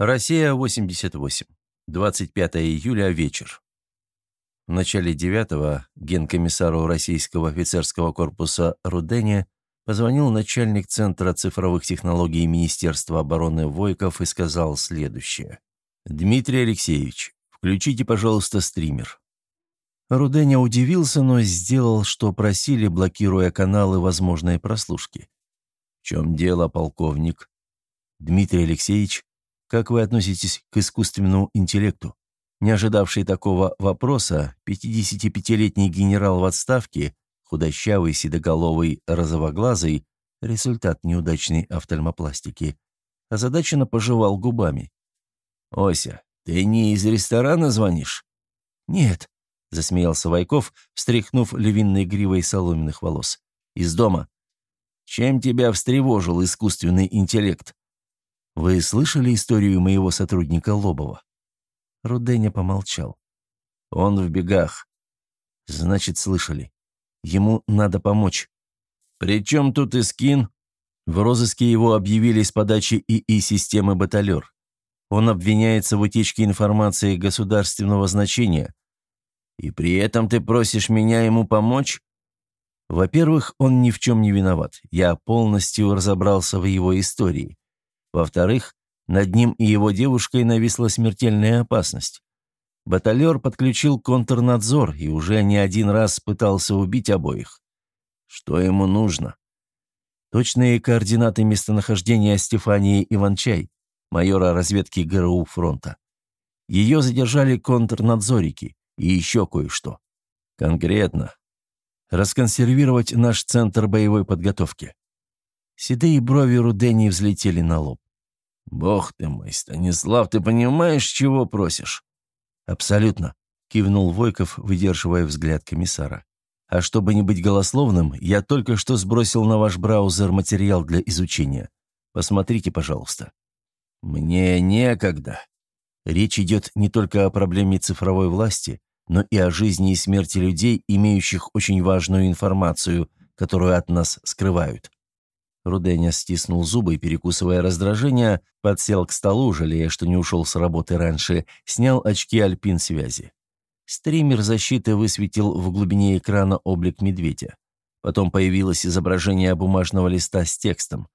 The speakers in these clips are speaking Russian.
Россия, 88. 25 июля, вечер. В начале девятого генкомиссару Российского офицерского корпуса Рудене позвонил начальник Центра цифровых технологий Министерства обороны Войков и сказал следующее. «Дмитрий Алексеевич, включите, пожалуйста, стример». Руденя удивился, но сделал, что просили, блокируя каналы возможной прослушки. «В чем дело, полковник?» «Дмитрий Алексеевич, как вы относитесь к искусственному интеллекту? Не ожидавший такого вопроса, 55-летний генерал в отставке, худощавый, седоголовый, розовоглазый, результат неудачной офтальмопластики, озадаченно пожевал губами. «Ося, ты не из ресторана звонишь?» «Нет», — засмеялся Вайков, встряхнув львиной гривой соломенных волос. «Из дома». «Чем тебя встревожил искусственный интеллект?» Вы слышали историю моего сотрудника Лобова?» Руденя помолчал. «Он в бегах». «Значит, слышали. Ему надо помочь». «При чем тут Искин?» В розыске его объявили с подачи ИИ-системы «Баталер». Он обвиняется в утечке информации государственного значения. И при этом ты просишь меня ему помочь? Во-первых, он ни в чем не виноват. Я полностью разобрался в его истории. Во-вторых, над ним и его девушкой нависла смертельная опасность. Баталер подключил контрнадзор и уже не один раз пытался убить обоих. Что ему нужно? Точные координаты местонахождения Стефании Иванчай, майора разведки ГРУ фронта. Ее задержали контрнадзорики и еще кое-что. Конкретно. Расконсервировать наш центр боевой подготовки. Седые брови Рудени взлетели на лоб. «Бог ты мой, Станислав, ты понимаешь, чего просишь?» «Абсолютно», — кивнул Войков, выдерживая взгляд комиссара. «А чтобы не быть голословным, я только что сбросил на ваш браузер материал для изучения. Посмотрите, пожалуйста». «Мне некогда». Речь идет не только о проблеме цифровой власти, но и о жизни и смерти людей, имеющих очень важную информацию, которую от нас скрывают. Руденя стиснул зубы перекусывая раздражение, подсел к столу, жалея, что не ушел с работы раньше, снял очки альпин-связи. Стример защиты высветил в глубине экрана облик медведя. Потом появилось изображение бумажного листа с текстом.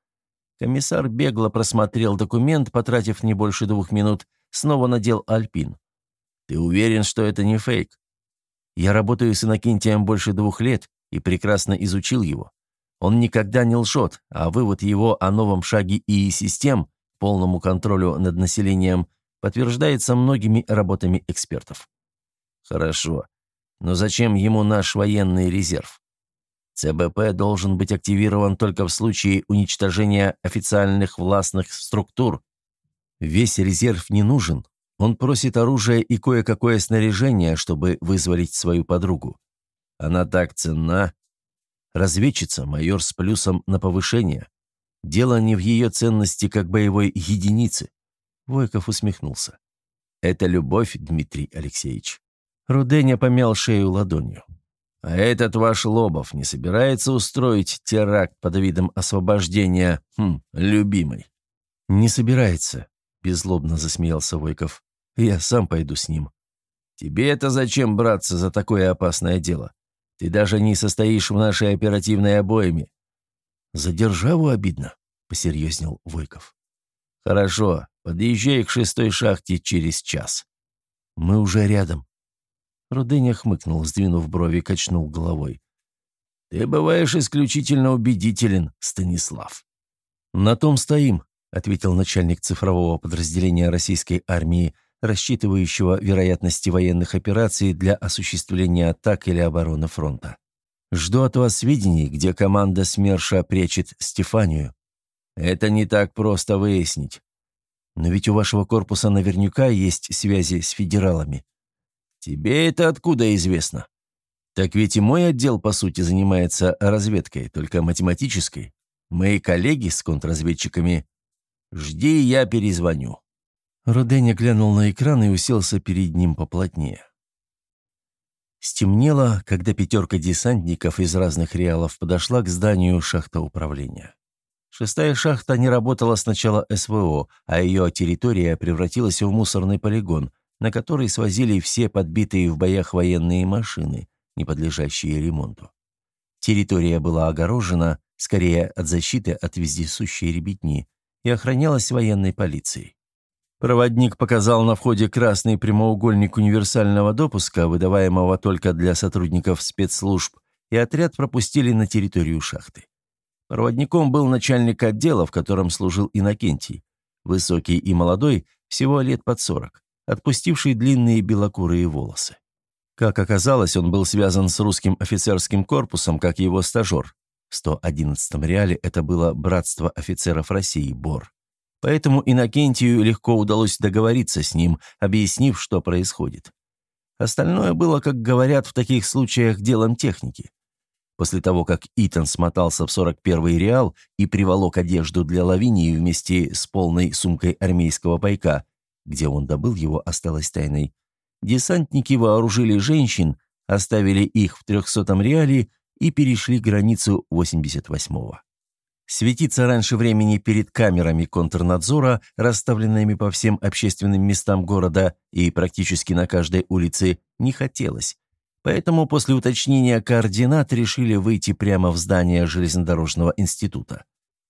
Комиссар бегло просмотрел документ, потратив не больше двух минут, снова надел альпин. «Ты уверен, что это не фейк?» «Я работаю с Иннокентием больше двух лет и прекрасно изучил его. Он никогда не лжет, а вывод его о новом шаге ИИ-систем, полному контролю над населением, подтверждается многими работами экспертов. Хорошо. Но зачем ему наш военный резерв? ЦБП должен быть активирован только в случае уничтожения официальных властных структур. Весь резерв не нужен. Он просит оружие и кое-какое снаряжение, чтобы вызволить свою подругу. Она так ценна, Разведчица, майор с плюсом на повышение. Дело не в ее ценности как боевой единицы. Войков усмехнулся. Это любовь, Дмитрий Алексеевич. Руденя помял шею ладонью. А этот ваш Лобов не собирается устроить теракт под видом освобождения, хм, любимой? Не собирается, беззлобно засмеялся Войков. Я сам пойду с ним. Тебе это зачем браться за такое опасное дело? Ты даже не состоишь в нашей оперативной обойме». «За державу обидно», — посерьезнел Войков. «Хорошо, подъезжай к шестой шахте через час. Мы уже рядом». Рудыня хмыкнул, сдвинув брови, качнул головой. «Ты бываешь исключительно убедителен, Станислав». «На том стоим», — ответил начальник цифрового подразделения российской армии рассчитывающего вероятности военных операций для осуществления атак или обороны фронта. Жду от вас сведений, где команда СМЕРШа прячет Стефанию. Это не так просто выяснить. Но ведь у вашего корпуса наверняка есть связи с федералами. Тебе это откуда известно? Так ведь и мой отдел, по сути, занимается разведкой, только математической. Мои коллеги с контрразведчиками. Жди, я перезвоню. Руденя глянул на экран и уселся перед ним поплотнее. Стемнело, когда пятерка десантников из разных реалов подошла к зданию шахта управления. Шестая шахта не работала с начала СВО, а ее территория превратилась в мусорный полигон, на который свозили все подбитые в боях военные машины, не подлежащие ремонту. Территория была огорожена, скорее от защиты от вездесущей ребятни, и охранялась военной полицией. Проводник показал на входе красный прямоугольник универсального допуска, выдаваемого только для сотрудников спецслужб, и отряд пропустили на территорию шахты. Проводником был начальник отдела, в котором служил Иннокентий. Высокий и молодой, всего лет под сорок, отпустивший длинные белокурые волосы. Как оказалось, он был связан с русским офицерским корпусом, как его стажер. В 111-м реале это было Братство офицеров России, БОР. Поэтому Иннокентию легко удалось договориться с ним, объяснив, что происходит. Остальное было, как говорят в таких случаях, делом техники. После того, как Итан смотался в 41-й Реал и приволок одежду для Лавинии вместе с полной сумкой армейского пайка, где он добыл его, осталось тайной, десантники вооружили женщин, оставили их в 300-м Реале и перешли границу 88-го. Светиться раньше времени перед камерами контрнадзора, расставленными по всем общественным местам города и практически на каждой улице, не хотелось, Поэтому после уточнения координат решили выйти прямо в здание железнодорожного института,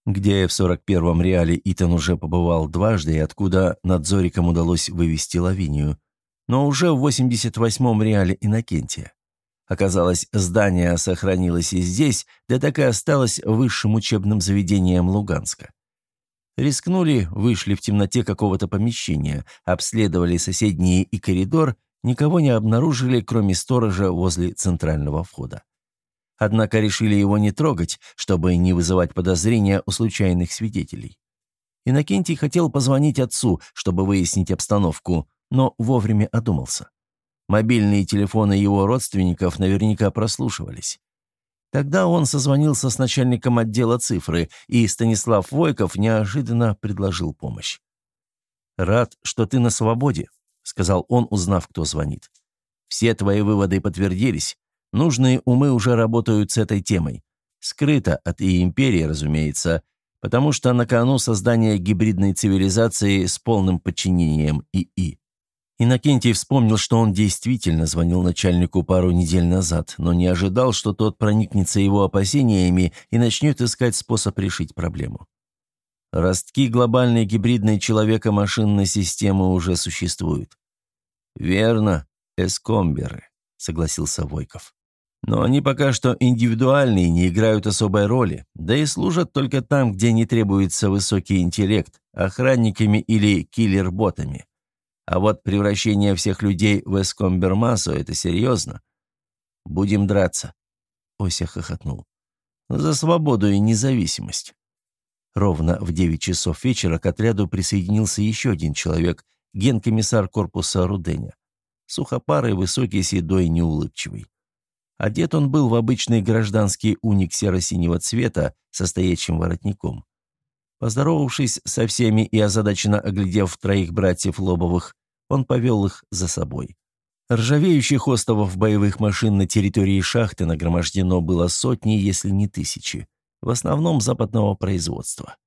где в 41-м реале Итан уже побывал дважды и откуда надзорикам удалось вывести Лавинию, но уже в 88-м реале Иннокентия. Оказалось, здание сохранилось и здесь, да так и осталось высшим учебным заведением Луганска. Рискнули, вышли в темноте какого-то помещения, обследовали соседние и коридор, никого не обнаружили, кроме сторожа возле центрального входа. Однако решили его не трогать, чтобы не вызывать подозрения у случайных свидетелей. Иннокентий хотел позвонить отцу, чтобы выяснить обстановку, но вовремя одумался. Мобильные телефоны его родственников наверняка прослушивались. Тогда он созвонился с начальником отдела цифры, и Станислав Войков неожиданно предложил помощь. «Рад, что ты на свободе», сказал он, узнав, кто звонит. «Все твои выводы подтвердились. Нужные умы уже работают с этой темой. Скрыто от и империи, разумеется, потому что на кону создание гибридной цивилизации с полным подчинением ИИ». Иннокентий вспомнил, что он действительно звонил начальнику пару недель назад, но не ожидал, что тот проникнется его опасениями и начнет искать способ решить проблему. Ростки глобальной гибридной человека-машинной системы уже существуют. «Верно, эскомберы», — согласился Войков. «Но они пока что индивидуальные, не играют особой роли, да и служат только там, где не требуется высокий интеллект, охранниками или киллер-ботами. А вот превращение всех людей в эскомбер-массу — это серьезно. Будем драться». Ося хохотнул. «За свободу и независимость». Ровно в 9 часов вечера к отряду присоединился еще один человек, генкомиссар корпуса Руденя. Сухопарый, высокий, седой, неулыбчивый. Одет он был в обычный гражданский уник серо-синего цвета со стоячим воротником. Поздоровавшись со всеми и озадаченно оглядев троих братьев Лобовых, он повел их за собой. Ржавеющих остовов боевых машин на территории шахты нагромождено было сотни, если не тысячи в основном западного производства.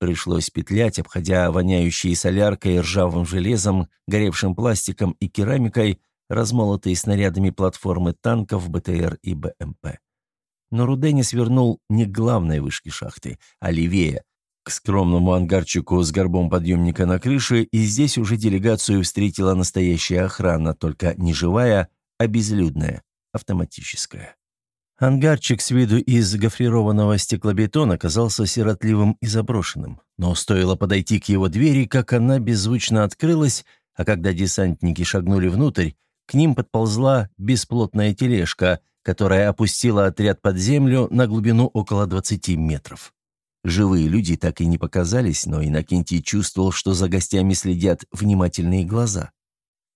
Пришлось петлять, обходя воняющие соляркой, ржавым железом, горевшим пластиком и керамикой, размолотые снарядами платформы танков, БТР и БМП. Но Рудени свернул не к главной вышке шахты, а левее, к скромному ангарчику с горбом подъемника на крыше, и здесь уже делегацию встретила настоящая охрана, только не живая, а безлюдная, автоматическая. Ангарчик с виду из гофрированного стеклобетона казался сиротливым и заброшенным, но стоило подойти к его двери, как она беззвучно открылась, а когда десантники шагнули внутрь, к ним подползла бесплотная тележка, которая опустила отряд под землю на глубину около 20 метров. Живые люди так и не показались, но Иннокентий чувствовал, что за гостями следят внимательные глаза.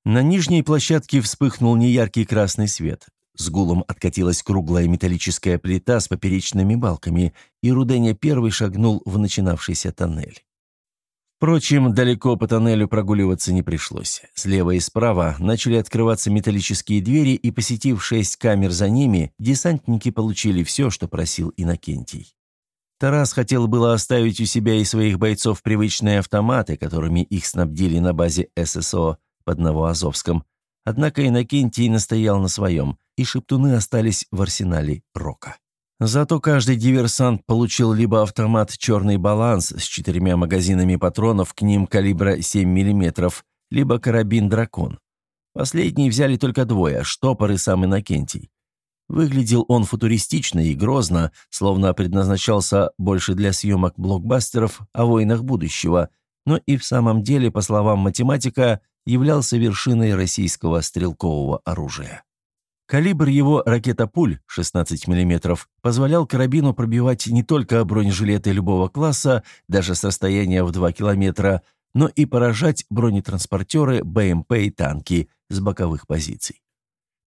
На нижней площадке вспыхнул неяркий красный свет. С гулом откатилась круглая металлическая плита с поперечными балками, и Руденя первый шагнул в начинавшийся тоннель. Впрочем, далеко по тоннелю прогуливаться не пришлось. Слева и справа начали открываться металлические двери, и, посетив шесть камер за ними, десантники получили все, что просил Иннокентий. Тарас хотел было оставить у себя и своих бойцов привычные автоматы, которыми их снабдили на базе ССО под Новоазовском. Однако Иннокентий настоял на своем, и шептуны остались в арсенале Рока. Зато каждый диверсант получил либо автомат «Черный баланс» с четырьмя магазинами патронов к ним калибра 7 мм, либо карабин «Дракон». Последний взяли только двое – штопор и сам Иннокентий. Выглядел он футуристично и грозно, словно предназначался больше для съемок блокбастеров о войнах будущего, но и в самом деле, по словам математика, являлся вершиной российского стрелкового оружия. Калибр его ракета-пуль 16 мм позволял карабину пробивать не только бронежилеты любого класса, даже с расстояния в 2 километра, но и поражать бронетранспортеры, БМП и танки с боковых позиций.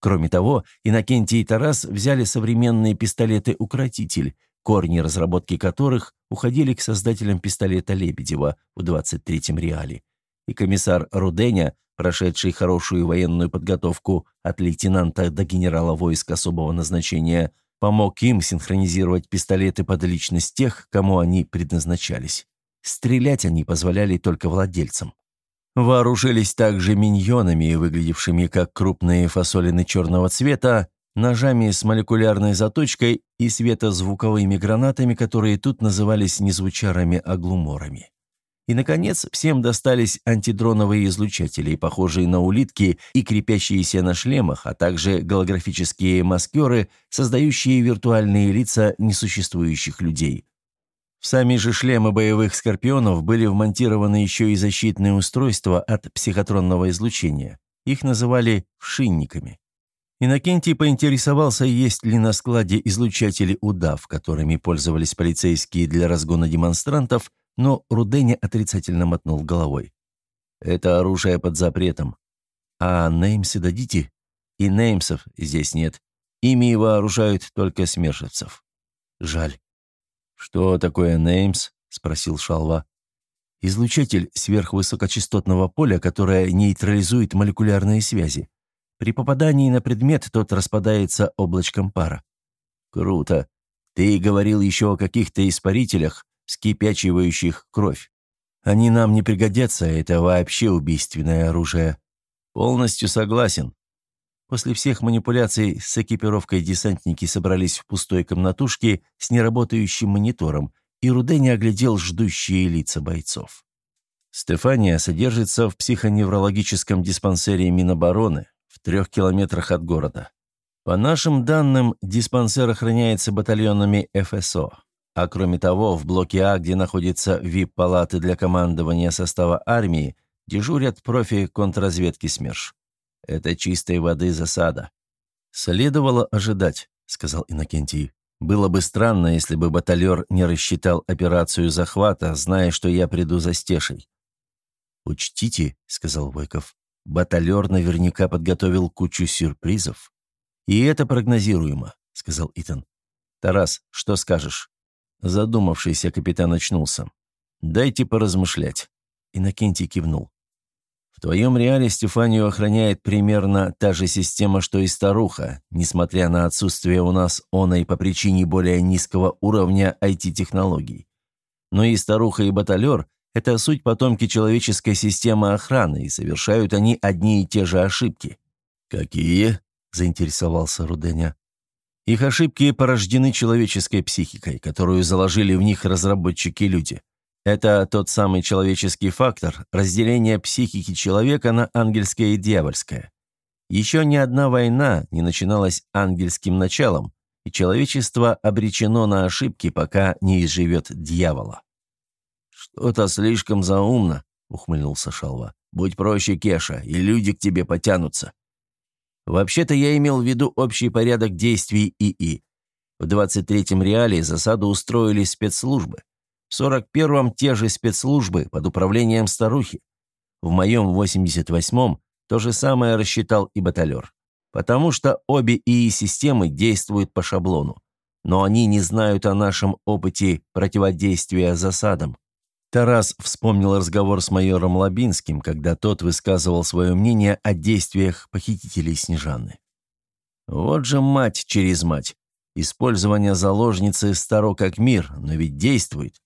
Кроме того, Иннокентий и Тарас взяли современные пистолеты-укротитель, корни разработки которых уходили к создателям пистолета Лебедева в 23-м реале. И комиссар Руденя, прошедший хорошую военную подготовку от лейтенанта до генерала войск особого назначения, помог им синхронизировать пистолеты под личность тех, кому они предназначались. Стрелять они позволяли только владельцам. Вооружились также миньонами, выглядевшими как крупные фасолины черного цвета, ножами с молекулярной заточкой и светозвуковыми гранатами, которые тут назывались не звучарами, а глуморами. И, наконец, всем достались антидроновые излучатели, похожие на улитки и крепящиеся на шлемах, а также голографические маскеры, создающие виртуальные лица несуществующих людей, в сами же шлемы боевых «Скорпионов» были вмонтированы еще и защитные устройства от психотронного излучения. Их называли «вшинниками». Иннокентий поинтересовался, есть ли на складе излучатели «Удав», которыми пользовались полицейские для разгона демонстрантов, но Руденя отрицательно мотнул головой. «Это оружие под запретом. А неймсы дадите? И неймсов здесь нет. Ими вооружают только смершевцев. Жаль. «Что такое Неймс?» – спросил Шалва. «Излучатель сверхвысокочастотного поля, которое нейтрализует молекулярные связи. При попадании на предмет тот распадается облачком пара». «Круто. Ты говорил еще о каких-то испарителях, скипячивающих кровь. Они нам не пригодятся, это вообще убийственное оружие». «Полностью согласен. После всех манипуляций с экипировкой десантники собрались в пустой комнатушке с неработающим монитором, и Рудени оглядел ждущие лица бойцов. Стефания содержится в психоневрологическом диспансере Минобороны в трех километрах от города. По нашим данным, диспансер охраняется батальонами ФСО. А кроме того, в блоке А, где находятся ВИП-палаты для командования состава армии, дежурят профи контрразведки СМЕРШ. Это чистой воды засада. Следовало ожидать, сказал Иннокентий. Было бы странно, если бы баталер не рассчитал операцию захвата, зная, что я приду за стешей. «Учтите», — сказал Войков, — «баталер наверняка подготовил кучу сюрпризов». «И это прогнозируемо», — сказал Итан. «Тарас, что скажешь?» Задумавшийся капитан очнулся. «Дайте поразмышлять». Иннокентий кивнул. В твоем реале Стефанию охраняет примерно та же система, что и старуха, несмотря на отсутствие у нас оной по причине более низкого уровня IT-технологий. Но и старуха, и баталер – это суть потомки человеческой системы охраны, и совершают они одни и те же ошибки. «Какие?» – заинтересовался Руденя. Их ошибки порождены человеческой психикой, которую заложили в них разработчики-люди. Это тот самый человеческий фактор разделения психики человека на ангельское и дьявольское. Еще ни одна война не начиналась ангельским началом, и человечество обречено на ошибки, пока не изживет дьявола. «Что-то слишком заумно», — ухмыльнулся Шалва. «Будь проще, Кеша, и люди к тебе потянутся». «Вообще-то я имел в виду общий порядок действий ИИ. В 23-м реале засаду устроили спецслужбы. В 41-м те же спецслужбы под управлением старухи. В моем 88-м то же самое рассчитал и баталер. Потому что обе ИИ-системы действуют по шаблону. Но они не знают о нашем опыте противодействия засадам. Тарас вспомнил разговор с майором Лабинским, когда тот высказывал свое мнение о действиях похитителей Снежаны. «Вот же мать через мать! Использование заложницы старо как мир, но ведь действует.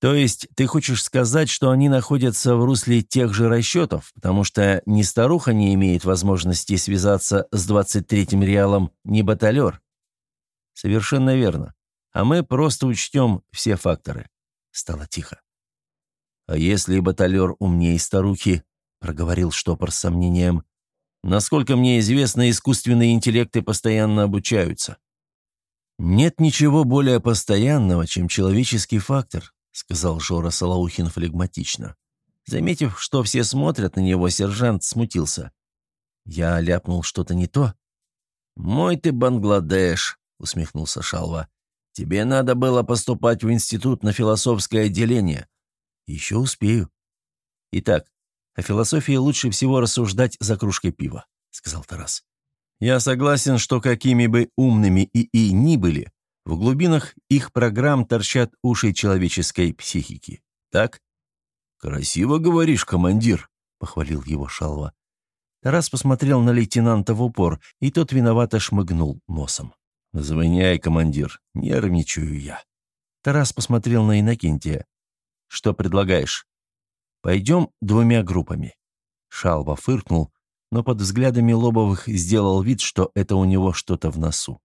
То есть ты хочешь сказать, что они находятся в русле тех же расчетов, потому что ни старуха не имеет возможности связаться с 23-м реалом, ни баталер? Совершенно верно. А мы просто учтем все факторы. Стало тихо. А если баталер умнее старухи, проговорил штопор с сомнением, насколько мне известно, искусственные интеллекты постоянно обучаются. Нет ничего более постоянного, чем человеческий фактор, — сказал Жора Салаухин флегматично. Заметив, что все смотрят на него, сержант смутился. Я ляпнул что-то не то. «Мой ты Бангладеш», — усмехнулся Шалва. «Тебе надо было поступать в институт на философское отделение». «Еще успею». «Итак, о философии лучше всего рассуждать за кружкой пива», — сказал Тарас. «Я согласен, что какими бы умными и и ни были, в глубинах их программ торчат уши человеческой психики. Так? «Красиво говоришь, командир», — похвалил его Шалва. Тарас посмотрел на лейтенанта в упор, и тот виновато шмыгнул носом. «Звоняй, командир, нервничаю я». Тарас посмотрел на Иннокентия. «Что предлагаешь?» «Пойдем двумя группами». Шалва фыркнул, но под взглядами Лобовых сделал вид, что это у него что-то в носу.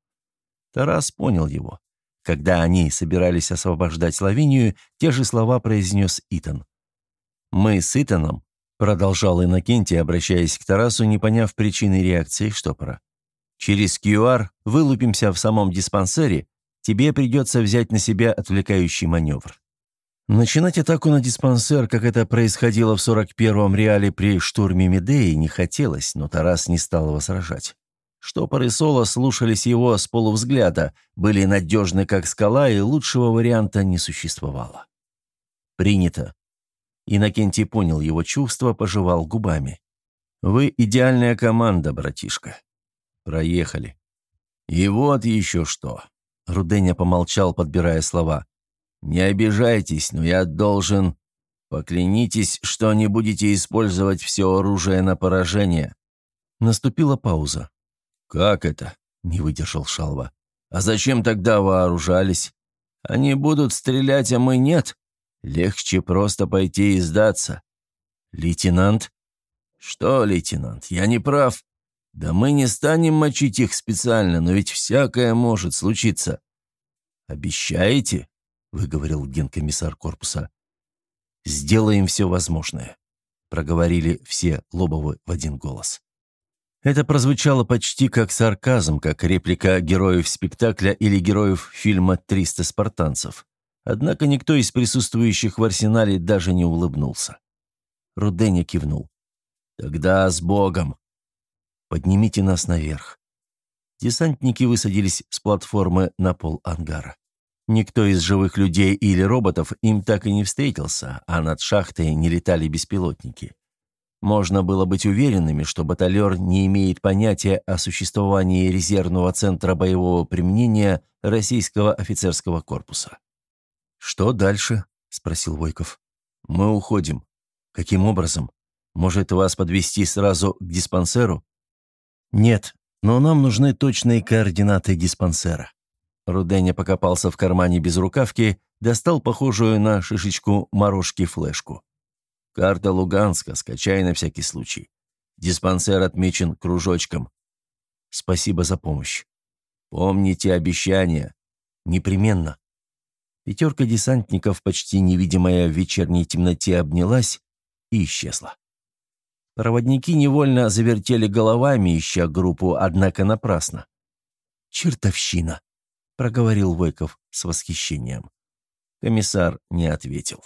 Тарас понял его. Когда они собирались освобождать Словению, те же слова произнес Итан. «Мы с Итаном», — продолжал Иннокентий, обращаясь к Тарасу, не поняв причины реакции штопора. «Через QR вылупимся в самом диспансере, тебе придется взять на себя отвлекающий маневр». Начинать атаку на диспансер, как это происходило в 41-м реале при штурме Медеи, не хотелось, но Тарас не стал его сражать. Штопор и Соло слушались его с полувзгляда, были надежны как скала, и лучшего варианта не существовало. «Принято». Иннокентий понял его чувства, пожевал губами. «Вы идеальная команда, братишка. Проехали». «И вот еще что». Руденя помолчал, подбирая слова. «Не обижайтесь, но я должен...» «Поклянитесь, что не будете использовать все оружие на поражение». Наступила пауза. «Как это?» – не выдержал Шалва. «А зачем тогда вооружались? Они будут стрелять, а мы нет. Легче просто пойти и сдаться». «Лейтенант?» «Что, лейтенант, я не прав. Да мы не станем мочить их специально, но ведь всякое может случиться». «Обещаете?» – выговорил генкомиссар корпуса. «Сделаем все возможное», – проговорили все Лобовы в один голос. Это прозвучало почти как сарказм, как реплика героев спектакля или героев фильма «300 спартанцев». Однако никто из присутствующих в арсенале даже не улыбнулся. Руденя кивнул. «Тогда с Богом! Поднимите нас наверх». Десантники высадились с платформы на пол ангара. Никто из живых людей или роботов им так и не встретился, а над шахтой не летали беспилотники. Можно было быть уверенными, что баталер не имеет понятия о существовании резервного центра боевого применения российского офицерского корпуса. «Что дальше?» – спросил Войков. «Мы уходим. Каким образом? Может, вас подвести сразу к диспансеру?» «Нет, но нам нужны точные координаты диспансера». Руденя покопался в кармане без рукавки, достал похожую на шишечку морожки флешку. Карта Луганска, скачай на всякий случай. Диспансер отмечен кружочком. Спасибо за помощь. Помните обещания. Непременно. Пятерка десантников, почти невидимая в вечерней темноте, обнялась и исчезла. Проводники невольно завертели головами, ища группу, однако напрасно. «Чертовщина!» — проговорил Войков с восхищением. Комиссар не ответил.